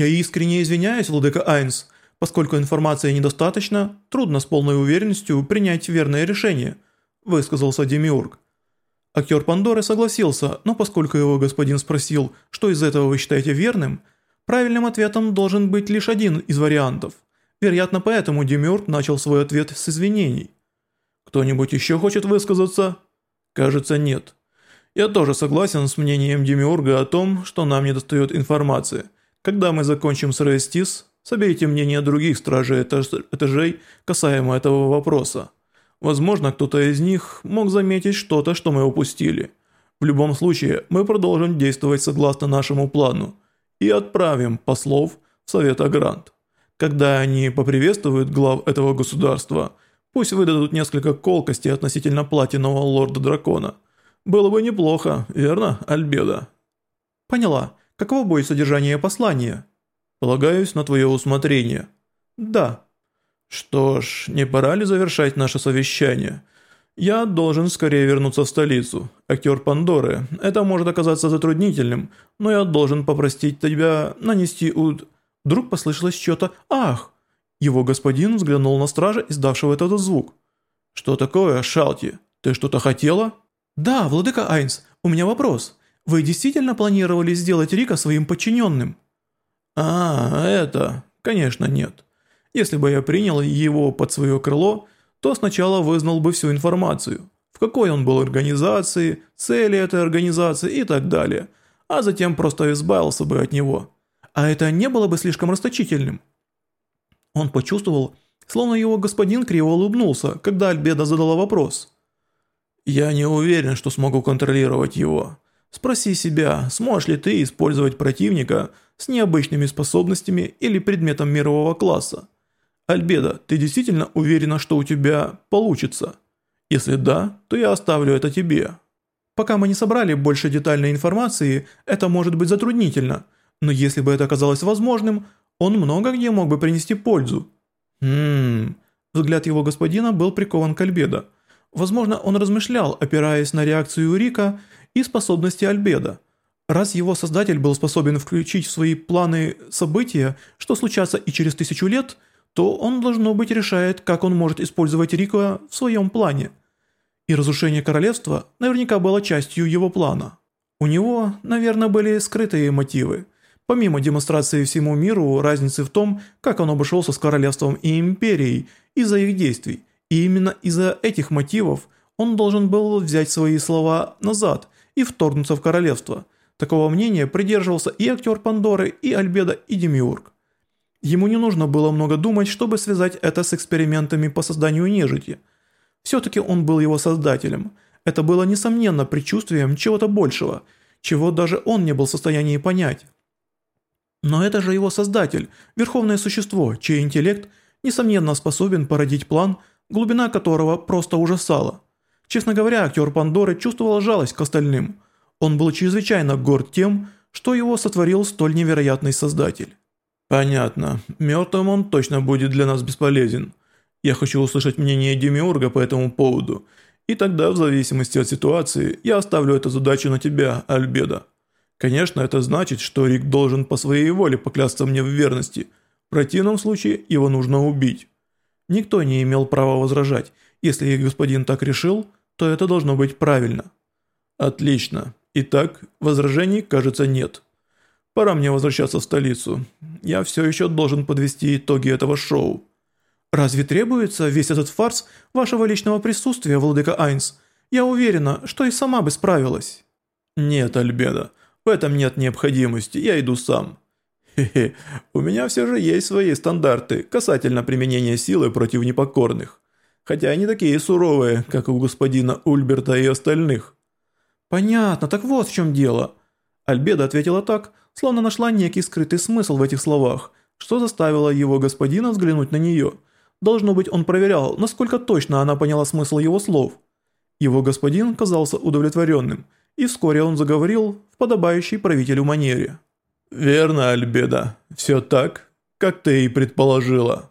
«Я искренне извиняюсь, владыка Айнс. Поскольку информации недостаточно, трудно с полной уверенностью принять верное решение», высказался Демиург. Актер Пандоры согласился, но поскольку его господин спросил, что из этого вы считаете верным, правильным ответом должен быть лишь один из вариантов. Вероятно, поэтому Демиург начал свой ответ с извинений. «Кто-нибудь еще хочет высказаться?» «Кажется, нет». Я тоже согласен с мнением Демиурга о том, что нам недостает информации. Когда мы закончим с Рестис, соберите мнение других стражей этажей касаемо этого вопроса. Возможно, кто-то из них мог заметить что-то, что мы упустили. В любом случае, мы продолжим действовать согласно нашему плану и отправим послов в Совет Агрант. Когда они поприветствуют глав этого государства, пусть выдадут несколько колкостей относительно платинового лорда-дракона – было бы неплохо, верно, Альбеда?» «Поняла. Каково будет содержание послания?» «Полагаюсь на твое усмотрение». «Да». «Что ж, не пора ли завершать наше совещание?» «Я должен скорее вернуться в столицу. Актер Пандоры. Это может оказаться затруднительным, но я должен попросить тебя нанести уд...» Вдруг послышалось что-то «Ах!» Его господин взглянул на стража, издавшего этот звук. «Что такое, Шалти? Ты что-то хотела?» «Да, владыка Айнс, у меня вопрос. Вы действительно планировали сделать Рика своим подчиненным?» «А, это... Конечно, нет. Если бы я принял его под свое крыло, то сначала вызнал бы всю информацию. В какой он был организации, цели этой организации и так далее. А затем просто избавился бы от него. А это не было бы слишком расточительным?» Он почувствовал, словно его господин криво улыбнулся, когда Альбеда задала вопрос. Я не уверен, что смогу контролировать его. Спроси себя, сможешь ли ты использовать противника с необычными способностями или предметом мирового класса. Альбеда, ты действительно уверена, что у тебя получится? Если да, то я оставлю это тебе. Пока мы не собрали больше детальной информации, это может быть затруднительно, но если бы это оказалось возможным, он много где мог бы принести пользу. Хм, взгляд его господина был прикован к Альбедо. Возможно, он размышлял, опираясь на реакцию Рика и способности Альбеда. Раз его создатель был способен включить в свои планы события, что случатся и через тысячу лет, то он, должно быть, решает, как он может использовать Рика в своем плане. И разрушение королевства наверняка было частью его плана. У него, наверное, были скрытые мотивы. Помимо демонстрации всему миру разницы в том, как он обошелся с королевством и империей из-за их действий, и именно из-за этих мотивов он должен был взять свои слова назад и вторгнуться в королевство. Такого мнения придерживался и актер Пандоры, и Альбеда, и Демиург. Ему не нужно было много думать, чтобы связать это с экспериментами по созданию нежити. Все-таки он был его создателем. Это было несомненно предчувствием чего-то большего, чего даже он не был в состоянии понять. Но это же его создатель, верховное существо, чей интеллект, несомненно, способен породить план – глубина которого просто ужасала. Честно говоря, актер Пандоры чувствовал жалость к остальным. Он был чрезвычайно горд тем, что его сотворил столь невероятный создатель. «Понятно. Мертвым он точно будет для нас бесполезен. Я хочу услышать мнение Демиурга по этому поводу, и тогда, в зависимости от ситуации, я оставлю эту задачу на тебя, Альбеда. Конечно, это значит, что Рик должен по своей воле поклясться мне в верности. В противном случае его нужно убить». Никто не имел права возражать. Если господин так решил, то это должно быть правильно. Отлично. Итак, возражений, кажется, нет. Пора мне возвращаться в столицу. Я все еще должен подвести итоги этого шоу. Разве требуется весь этот фарс вашего личного присутствия, владыка Айнс? Я уверена, что и сама бы справилась. Нет, Альбеда, в этом нет необходимости, я иду сам. Хе-хе, у меня все же есть свои стандарты касательно применения силы против непокорных. Хотя они такие суровые, как у господина Ульберта и остальных. Понятно, так вот в чем дело. Альбеда ответила так, словно нашла некий скрытый смысл в этих словах, что заставило его господина взглянуть на нее. Должно быть, он проверял, насколько точно она поняла смысл его слов. Его господин казался удовлетворенным, и вскоре он заговорил в подобающей правителю манере. «Верно, Альбеда. Все так, как ты и предположила».